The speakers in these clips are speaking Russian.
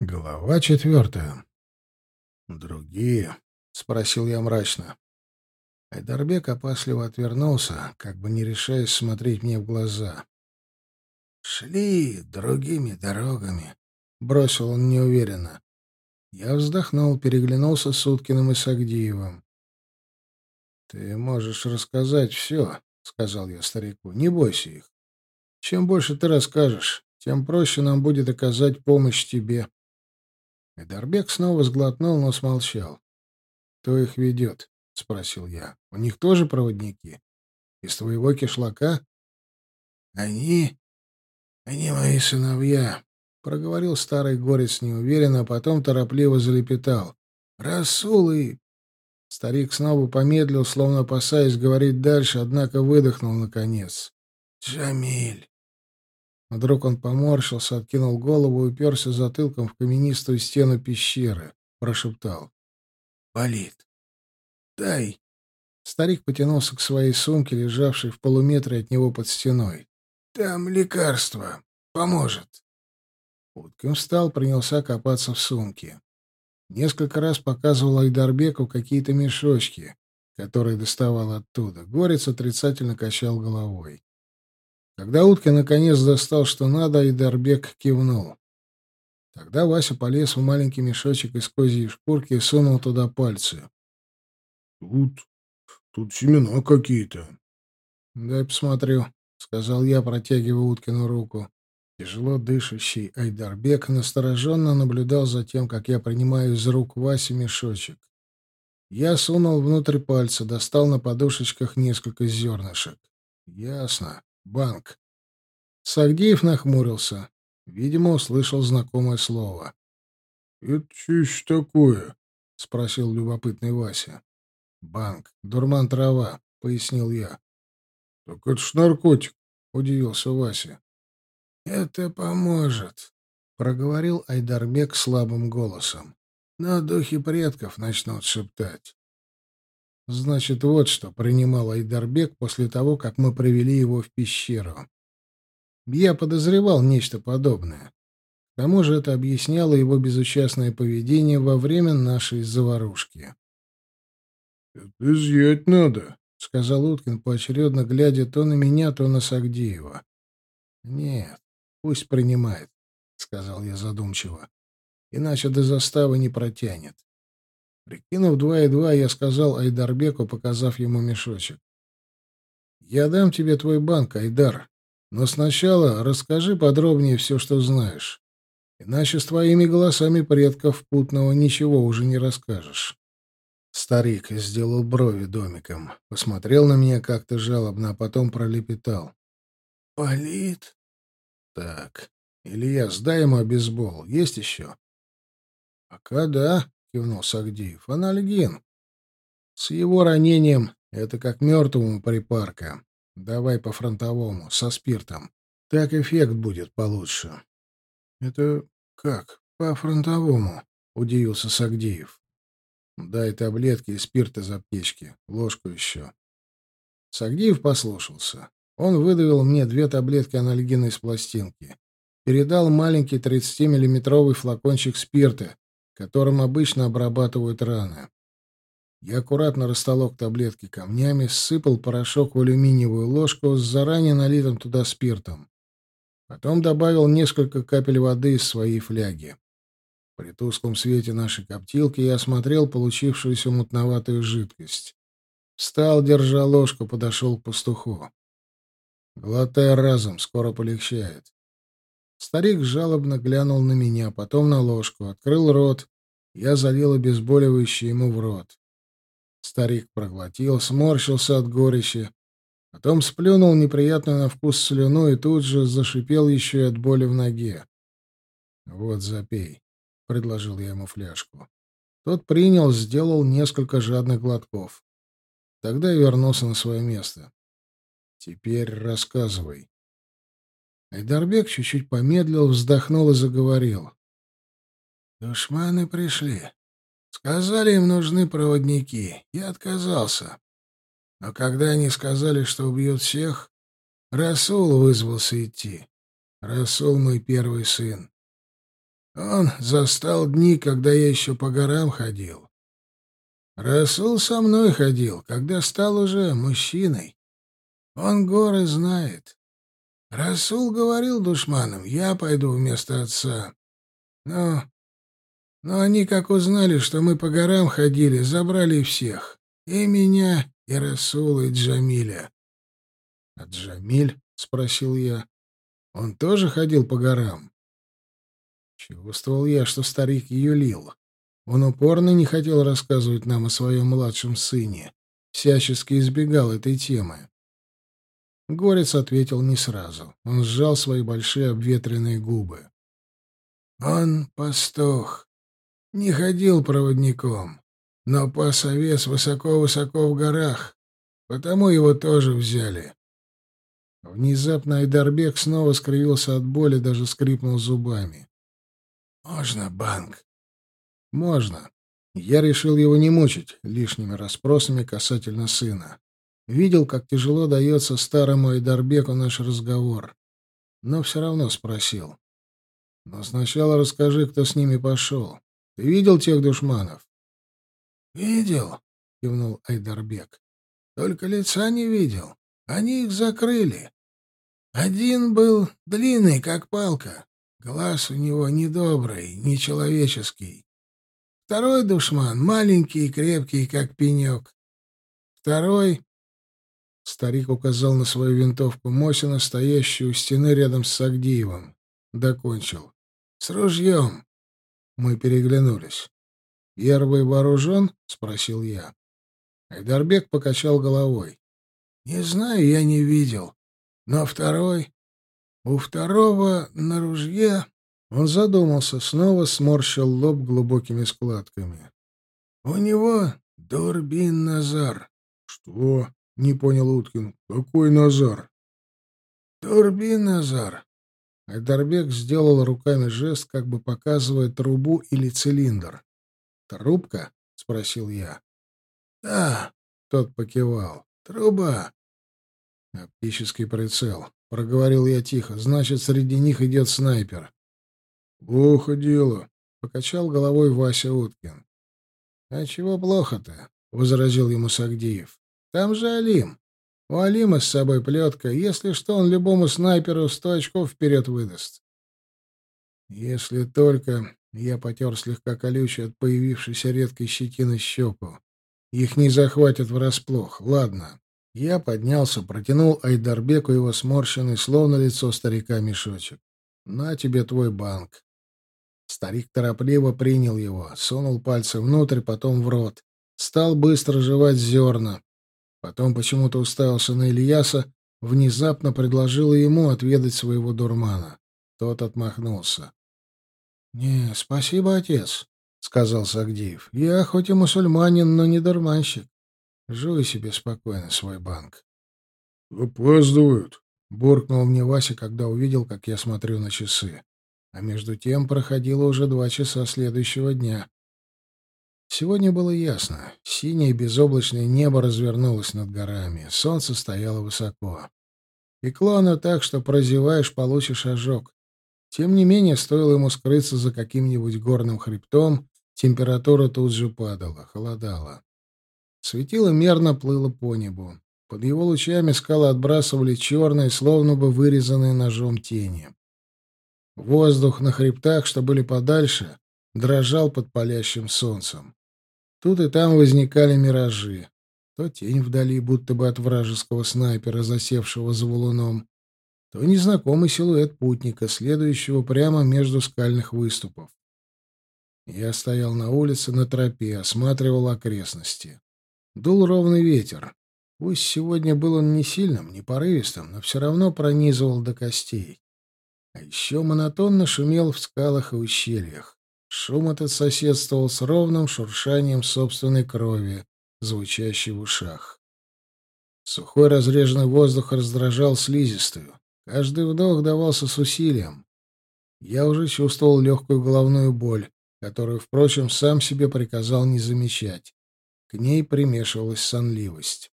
Глава четвертая. «Другие?» — спросил я мрачно. Айдарбек опасливо отвернулся, как бы не решаясь смотреть мне в глаза. «Шли другими дорогами», — бросил он неуверенно. Я вздохнул, переглянулся с Уткиным и Сагдиевым. «Ты можешь рассказать все», — сказал я старику. «Не бойся их. Чем больше ты расскажешь, тем проще нам будет оказать помощь тебе». Эдарбек снова сглотнул, но смолчал. «Кто их ведет?» — спросил я. «У них тоже проводники? Из твоего кишлака?» «Они... они мои сыновья», — проговорил старый горец неуверенно, а потом торопливо залепетал. «Расул и...» Старик снова помедлил, словно опасаясь говорить дальше, однако выдохнул наконец. «Джамиль!» Вдруг он поморщился, откинул голову и уперся затылком в каменистую стену пещеры. Прошептал. «Болит. Дай». Старик потянулся к своей сумке, лежавшей в полуметре от него под стеной. «Там лекарство. Поможет». Уткин встал, принялся копаться в сумке. Несколько раз показывал Айдарбеку какие-то мешочки, которые доставал оттуда. Горец отрицательно качал головой. Когда утка наконец достал, что надо, и Дарбек кивнул. Тогда Вася полез в маленький мешочек из козьей шкурки и сунул туда пальцы. — Тут... тут семена какие-то. — Дай посмотрю, — сказал я, протягивая Уткину руку. Тяжело дышащий Айдарбек настороженно наблюдал за тем, как я принимаю из рук Васи мешочек. Я сунул внутрь пальца, достал на подушечках несколько зернышек. Ясно. Банк. Сагдеев нахмурился. Видимо, услышал знакомое слово. — Это что такое? — спросил любопытный Вася. — Банк. Дурман трава, — пояснил я. — Так это ж наркотик, — удивился Вася. — Это поможет, — проговорил Айдарбек слабым голосом. — Но духи предков начнут шептать. Значит, вот что принимал Айдарбек после того, как мы привели его в пещеру. Я подозревал нечто подобное. К тому же это объясняло его безучастное поведение во время нашей заварушки. «Это изъять надо», — сказал Уткин, поочередно глядя то на меня, то на Сагдеева. «Нет, пусть принимает», — сказал я задумчиво. «Иначе до заставы не протянет». Прикинув два и два, я сказал Айдарбеку, показав ему мешочек. «Я дам тебе твой банк, Айдар, но сначала расскажи подробнее все, что знаешь. Иначе с твоими голосами предков путного ничего уже не расскажешь». Старик сделал брови домиком, посмотрел на меня как-то жалобно, а потом пролепетал. «Болит?» «Так, Илья, сдай ему обезбол. Есть еще?» «Пока да», — кивнул Сагдиев. «Анальгин. С его ранением это как мертвому припарка. Давай по-фронтовому, со спиртом. Так эффект будет получше». «Это как? По-фронтовому?» — удивился Сагдиев. «Дай таблетки и спирт из аптечки. Ложку еще». Сагдиев послушался. Он выдавил мне две таблетки анальгина из пластинки. Передал маленький 30-миллиметровый флакончик спирта, которым обычно обрабатывают раны. Я аккуратно растолок таблетки камнями, сыпал порошок в алюминиевую ложку с заранее налитым туда спиртом. Потом добавил несколько капель воды из своей фляги. При тусклом свете нашей коптилки я осмотрел получившуюся мутноватую жидкость. Встал, держа ложку, подошел к пастуху. Глотай разом, скоро полегчает. Старик жалобно глянул на меня, потом на ложку, открыл рот. Я залил обезболивающее ему в рот. Старик проглотил, сморщился от горечи, потом сплюнул неприятную на вкус слюну и тут же зашипел еще и от боли в ноге. «Вот, запей», — предложил я ему фляжку. Тот принял, сделал несколько жадных глотков. Тогда я вернулся на свое место. «Теперь рассказывай». Айдарбек чуть-чуть помедлил, вздохнул и заговорил. «Душманы пришли. Сказали, им нужны проводники. Я отказался. Но когда они сказали, что убьют всех, Расул вызвался идти. Расул мой первый сын. Он застал дни, когда я еще по горам ходил. Расул со мной ходил, когда стал уже мужчиной. Он горы знает. Расул говорил душманам, я пойду вместо отца. Но... Но они, как узнали, что мы по горам ходили, забрали всех. И меня, и Расула, и Джамиля. — А Джамиль? — спросил я. — Он тоже ходил по горам? Чувствовал я, что старик юлил. Он упорно не хотел рассказывать нам о своем младшем сыне, всячески избегал этой темы. Горец ответил не сразу. Он сжал свои большие обветренные губы. «Он пастух. Не ходил проводником, но пас овец высоко-высоко в горах, потому его тоже взяли». Внезапно Айдарбек снова скривился от боли, даже скрипнул зубами. «Можно банк?» Можно. Я решил его не мучить лишними расспросами касательно сына. Видел, как тяжело дается старому Айдарбеку наш разговор. Но все равно спросил. Но сначала расскажи, кто с ними пошел. Ты видел тех душманов? — Видел, — кивнул Айдарбек. — Только лица не видел. Они их закрыли. Один был длинный, как палка. Глаз у него недобрый, нечеловеческий. Второй душман, маленький и крепкий, как пенек. Второй... Старик указал на свою винтовку Мосина, стоящую у стены рядом с Сагдиевым. Докончил. «С ружьем!» Мы переглянулись. «Первый вооружен?» — спросил я. Айдарбек покачал головой. «Не знаю, я не видел. Но второй... У второго на ружье он задумался, снова сморщил лоб глубокими складками. «У него Дурбин Назар». «Что?» — не понял Уткин. «Какой Назар?» «Дурбин Назар». Айдарбек сделал руками жест, как бы показывая трубу или цилиндр. «Трубка?» — спросил я. «Да», — тот покивал. «Труба». «Оптический прицел», — проговорил я тихо. «Значит, среди них идет снайпер». «Плохо дело», — покачал головой Вася Уткин. «А чего плохо-то?» — возразил ему Сагдиев. «Там же Алим. У Алима с собой плетка. Если что, он любому снайперу сто очков вперед выдаст». «Если только...» — я потер слегка колючий от появившейся редкой щетины щеку. «Их не захватят врасплох. Ладно». Я поднялся, протянул Айдарбеку его сморщенный, словно лицо старика, мешочек. «На тебе твой банк. Старик торопливо принял его, сунул пальцы внутрь, потом в рот. Стал быстро жевать зерна. Потом почему-то уставился на Ильяса, внезапно предложил ему отведать своего дурмана. Тот отмахнулся. — Не, спасибо, отец, — сказал Сагдиев. — Я хоть и мусульманин, но не дурманщик. Жуй себе спокойно свой банк. — Опаздывают, — буркнул мне Вася, когда увидел, как я смотрю на часы. А между тем проходило уже два часа следующего дня. Сегодня было ясно. Синее безоблачное небо развернулось над горами. Солнце стояло высоко. Пекло оно так, что прозеваешь, получишь ожог. Тем не менее, стоило ему скрыться за каким-нибудь горным хребтом, температура тут же падала, холодала. Светило мерно плыло по небу. Под его лучами скалы отбрасывали черные, словно бы вырезанные ножом тени. Воздух на хребтах, что были подальше, дрожал под палящим солнцем. Тут и там возникали миражи. То тень вдали, будто бы от вражеского снайпера, засевшего за валуном, то незнакомый силуэт путника, следующего прямо между скальных выступов. Я стоял на улице на тропе, осматривал окрестности. Дул ровный ветер. Пусть сегодня был он не сильным, не порывистым, но все равно пронизывал до костей. А еще монотонно шумел в скалах и ущельях. Шум этот соседствовал с ровным шуршанием собственной крови, звучащей в ушах. Сухой разреженный воздух раздражал слизистую. Каждый вдох давался с усилием. Я уже чувствовал легкую головную боль, которую, впрочем, сам себе приказал не замечать. К ней примешивалась сонливость.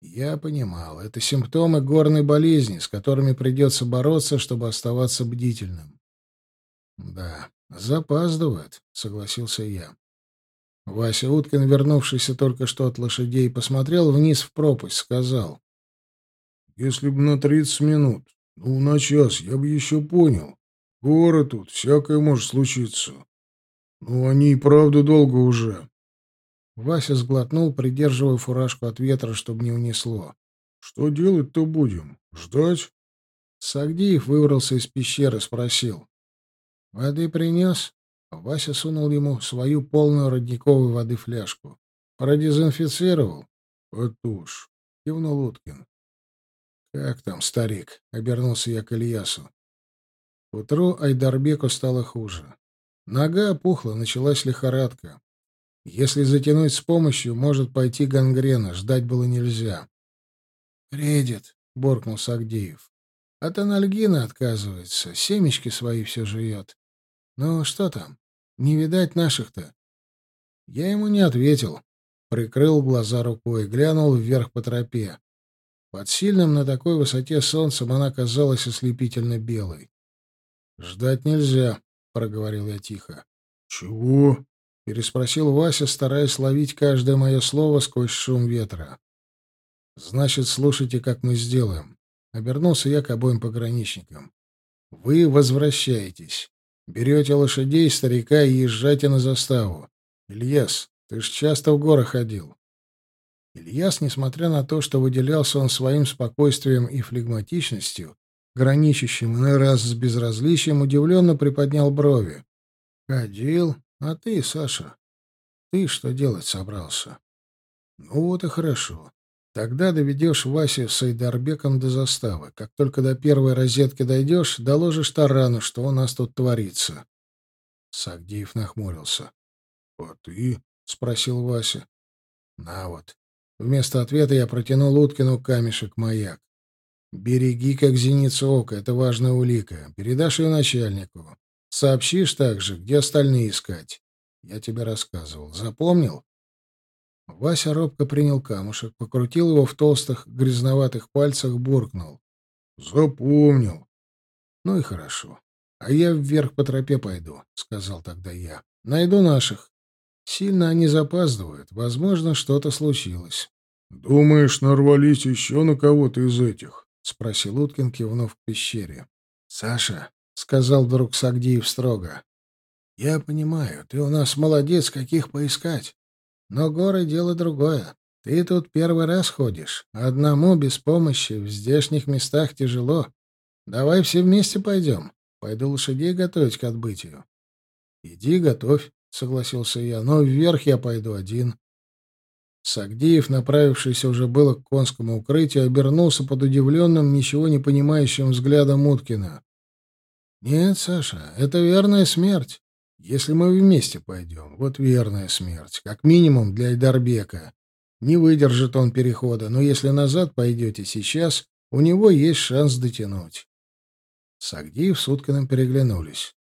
Я понимал, это симптомы горной болезни, с которыми придется бороться, чтобы оставаться бдительным. Да, «Запаздывают», — согласился я. Вася Уткин, вернувшийся только что от лошадей, посмотрел вниз в пропасть, сказал. «Если бы на тридцать минут, ну, на час, я бы еще понял. Горы тут, всякое может случиться. Ну, они и правда долго уже». Вася сглотнул, придерживая фуражку от ветра, чтобы не унесло. «Что делать-то будем? Ждать?» Сагдиев выбрался из пещеры, спросил. «Воды принес?» Вася сунул ему свою полную родниковой воды фляжку. «Продезинфицировал?» «Потуж», — кивнул Уткин. «Как там, старик?» — обернулся я к Ильясу. К утру Айдарбеку стало хуже. Нога опухла, началась лихорадка. Если затянуть с помощью, может пойти гангрена, ждать было нельзя. «Бредит», — буркнул Сагдеев. «От анальгина отказывается, семечки свои все жует. Ну, что там? Не видать наших-то?» Я ему не ответил. Прикрыл глаза рукой, глянул вверх по тропе. Под сильным на такой высоте солнцем она казалась ослепительно белой. «Ждать нельзя», — проговорил я тихо. «Чего?» — переспросил Вася, стараясь ловить каждое мое слово сквозь шум ветра. «Значит, слушайте, как мы сделаем». Обернулся я к обоим пограничникам. «Вы возвращаетесь. Берете лошадей, старика и езжайте на заставу. Ильяс, ты ж часто в горы ходил». Ильяс, несмотря на то, что выделялся он своим спокойствием и флегматичностью, граничащим иной раз с безразличием, удивленно приподнял брови. «Ходил? А ты, Саша, ты что делать собрался?» «Ну вот и хорошо. Тогда доведешь Васю с Айдарбеком до заставы. Как только до первой розетки дойдешь, доложишь Тарану, что у нас тут творится. Сагдиев нахмурился. — А ты? — спросил Вася. — На вот. Вместо ответа я протянул Уткину камешек маяк. «Береги, как зеницу ока, это важная улика. Передашь ее начальнику. Сообщишь также, где остальные искать. Я тебе рассказывал. Запомнил?» Вася робко принял камушек, покрутил его в толстых грязноватых пальцах, буркнул. «Запомнил». «Ну и хорошо. А я вверх по тропе пойду», — сказал тогда я. «Найду наших. Сильно они запаздывают. Возможно, что-то случилось». «Думаешь, нарвались еще на кого-то из этих?» — спросил Уткин, кивнув к пещере. «Саша», — сказал вдруг Сагдиев строго, — «я понимаю, ты у нас молодец, каких поискать. Но горы — дело другое. Ты тут первый раз ходишь. Одному, без помощи, в здешних местах тяжело. Давай все вместе пойдем. Пойду лошадей готовить к отбытию. — Иди, готовь, — согласился я, — но вверх я пойду один. Сагдиев, направившийся уже было к конскому укрытию, обернулся под удивленным, ничего не понимающим взглядом Уткина. — Нет, Саша, это верная смерть. Если мы вместе пойдем, вот верная смерть, как минимум для Айдарбека. Не выдержит он перехода, но если назад пойдете сейчас, у него есть шанс дотянуть. Сагдиев с Уткиным переглянулись.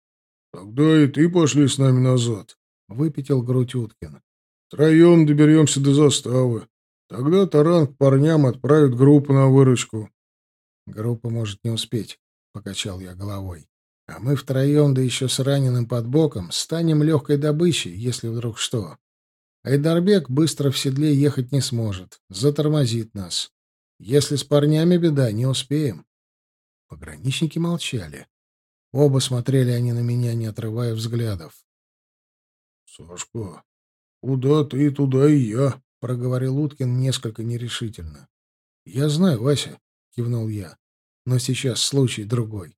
— Тогда и ты пошли с нами назад, — выпятил грудь Уткин. — Троем доберемся до заставы. Тогда Таран к парням отправит группу на выручку. — Группа может не успеть, — покачал я головой. А мы втроем, да еще с раненым под боком, станем легкой добычей, если вдруг что. Айдарбек быстро в седле ехать не сможет, затормозит нас. Если с парнями беда, не успеем. Пограничники молчали. Оба смотрели они на меня, не отрывая взглядов. — Сашка, куда ты, туда и я, — проговорил Уткин несколько нерешительно. — Я знаю, Вася, — кивнул я, — но сейчас случай другой.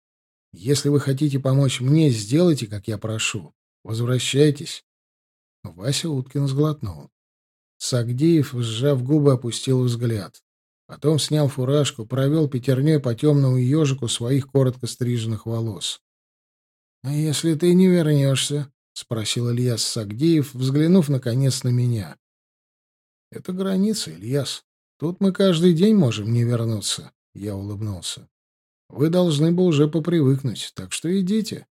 Если вы хотите помочь мне, сделайте, как я прошу. Возвращайтесь. Вася Уткин сглотнул. Сагдеев, сжав губы, опустил взгляд. Потом снял фуражку, провел пятерней по темному ежику своих коротко стриженных волос. — А если ты не вернешься? — спросил Ильяс Сагдеев, взглянув, наконец, на меня. — Это граница, Ильяс. Тут мы каждый день можем не вернуться. Я улыбнулся. Вы должны бы уже попривыкнуть, так что идите.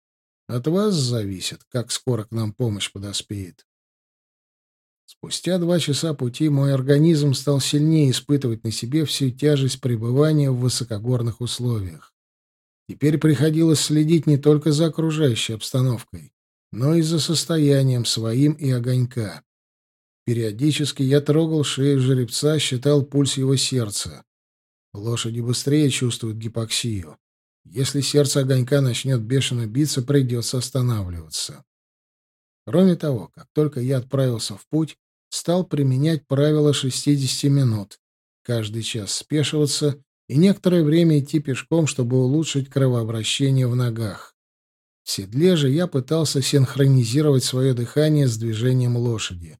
От вас зависит, как скоро к нам помощь подоспеет. Спустя два часа пути мой организм стал сильнее испытывать на себе всю тяжесть пребывания в высокогорных условиях. Теперь приходилось следить не только за окружающей обстановкой, но и за состоянием своим и огонька. Периодически я трогал шею жеребца, считал пульс его сердца. Лошади быстрее чувствуют гипоксию. Если сердце огонька начнет бешено биться, придется останавливаться. Кроме того, как только я отправился в путь, стал применять правило 60 минут. Каждый час спешиваться и некоторое время идти пешком, чтобы улучшить кровообращение в ногах. В седле же я пытался синхронизировать свое дыхание с движением лошади.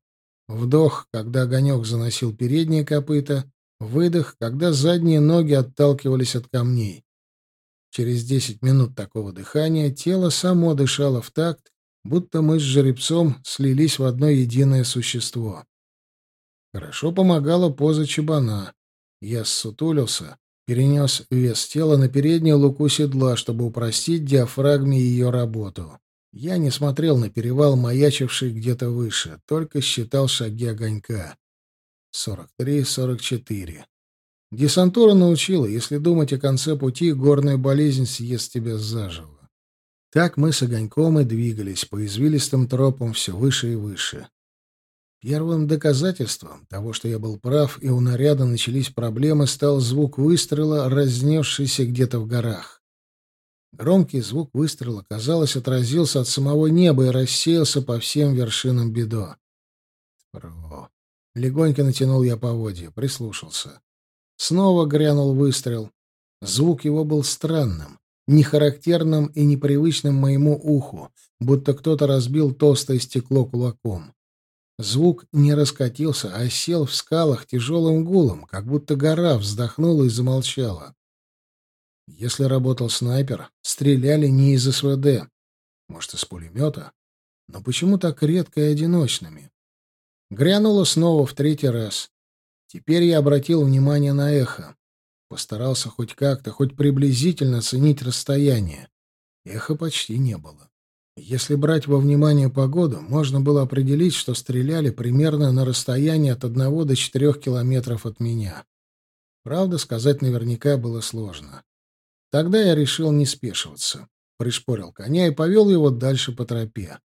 Вдох, когда огонек заносил передние копыта, выдох, когда задние ноги отталкивались от камней. Через десять минут такого дыхания тело само дышало в такт, будто мы с жеребцом слились в одно единое существо. Хорошо помогала поза чебана. Я ссутулился, перенес вес тела на переднюю луку седла, чтобы упростить диафрагме ее работу. Я не смотрел на перевал, маячивший где-то выше, только считал шаги огонька. Сорок три, сорок четыре. Десантура научила, если думать о конце пути, горная болезнь съест тебя заживо. Так мы с огоньком и двигались по извилистым тропам все выше и выше. Первым доказательством того, что я был прав, и у наряда начались проблемы, стал звук выстрела, разнесшийся где-то в горах. Громкий звук выстрела, казалось, отразился от самого неба и рассеялся по всем вершинам бедо. Про. Легонько натянул я поводья, прислушался. Снова грянул выстрел. Звук его был странным, нехарактерным и непривычным моему уху, будто кто-то разбил толстое стекло кулаком. Звук не раскатился, а сел в скалах тяжелым гулом, как будто гора вздохнула и замолчала. Если работал снайпер, стреляли не из СВД, может, из пулемета, но почему так редко и одиночными? Грянуло снова в третий раз. Теперь я обратил внимание на эхо. Постарался хоть как-то, хоть приблизительно оценить расстояние. Эха почти не было. Если брать во внимание погоду, можно было определить, что стреляли примерно на расстоянии от одного до четырех километров от меня. Правда, сказать наверняка было сложно. Тогда я решил не спешиваться. Пришпорил коня и повел его дальше по тропе.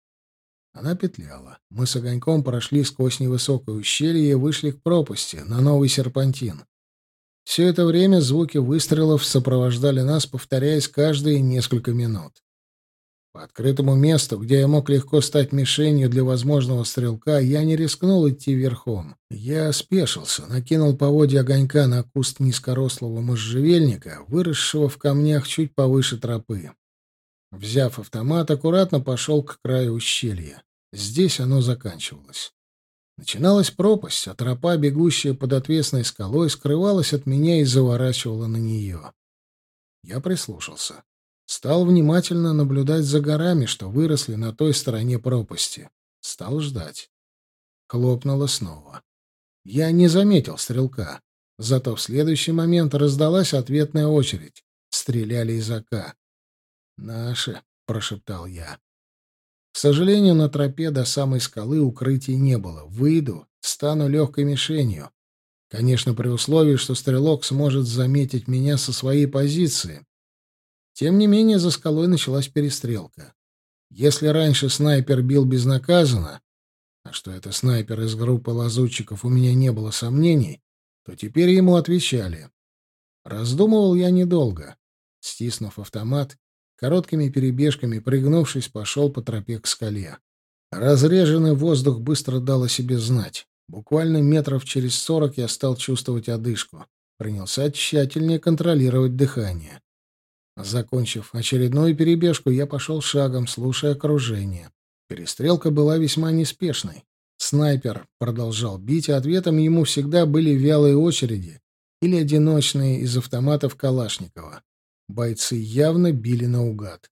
Она петляла. Мы с огоньком прошли сквозь невысокое ущелье и вышли к пропасти, на новый серпантин. Все это время звуки выстрелов сопровождали нас, повторяясь каждые несколько минут. По открытому месту, где я мог легко стать мишенью для возможного стрелка, я не рискнул идти верхом. Я спешился, накинул поводья огонька на куст низкорослого можжевельника, выросшего в камнях чуть повыше тропы. Взяв автомат, аккуратно пошел к краю ущелья. Здесь оно заканчивалось. Начиналась пропасть, а тропа, бегущая под отвесной скалой, скрывалась от меня и заворачивала на нее. Я прислушался. Стал внимательно наблюдать за горами, что выросли на той стороне пропасти. Стал ждать. Хлопнуло снова. Я не заметил стрелка. Зато в следующий момент раздалась ответная очередь. Стреляли из АК. «Наши», — прошептал я. К сожалению, на тропе до самой скалы укрытий не было. Выйду, стану легкой мишенью. Конечно, при условии, что стрелок сможет заметить меня со своей позиции. Тем не менее, за скалой началась перестрелка. Если раньше снайпер бил безнаказанно, а что это снайпер из группы лазутчиков, у меня не было сомнений, то теперь ему отвечали. Раздумывал я недолго. Стиснув автомат, короткими перебежками, пригнувшись, пошел по тропе к скале. Разреженный воздух быстро дал о себе знать. Буквально метров через сорок я стал чувствовать одышку. Принялся тщательнее контролировать дыхание. Закончив очередную перебежку, я пошел шагом, слушая окружение. Перестрелка была весьма неспешной. Снайпер продолжал бить, а ответом ему всегда были вялые очереди или одиночные из автоматов Калашникова. Бойцы явно били наугад.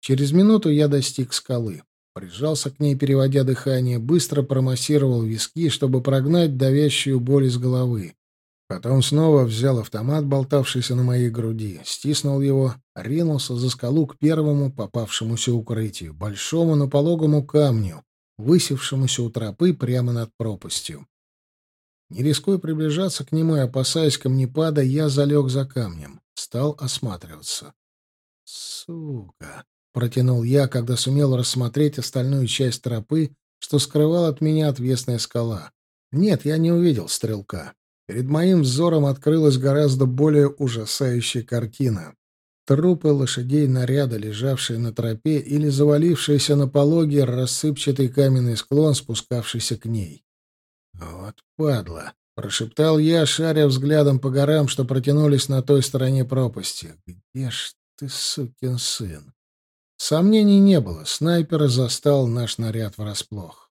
Через минуту я достиг скалы. Прижался к ней, переводя дыхание, быстро промассировал виски, чтобы прогнать давящую боль из головы. Потом снова взял автомат, болтавшийся на моей груди, стиснул его, ринулся за скалу к первому попавшемуся укрытию, большому, но пологому камню, высевшемуся у тропы прямо над пропастью. Не рискуя приближаться к нему и опасаясь камнепада, я залег за камнем, стал осматриваться. «Сука!» — протянул я, когда сумел рассмотреть остальную часть тропы, что скрывал от меня отвесная скала. Нет, я не увидел стрелка. Перед моим взором открылась гораздо более ужасающая картина. Трупы лошадей наряда, лежавшие на тропе или завалившиеся на пологе рассыпчатый каменный склон, спускавшийся к ней. «Вот падла!» — прошептал я, шаря взглядом по горам, что протянулись на той стороне пропасти. «Где ж ты, сукин сын?» Сомнений не было, снайпер застал наш наряд врасплох.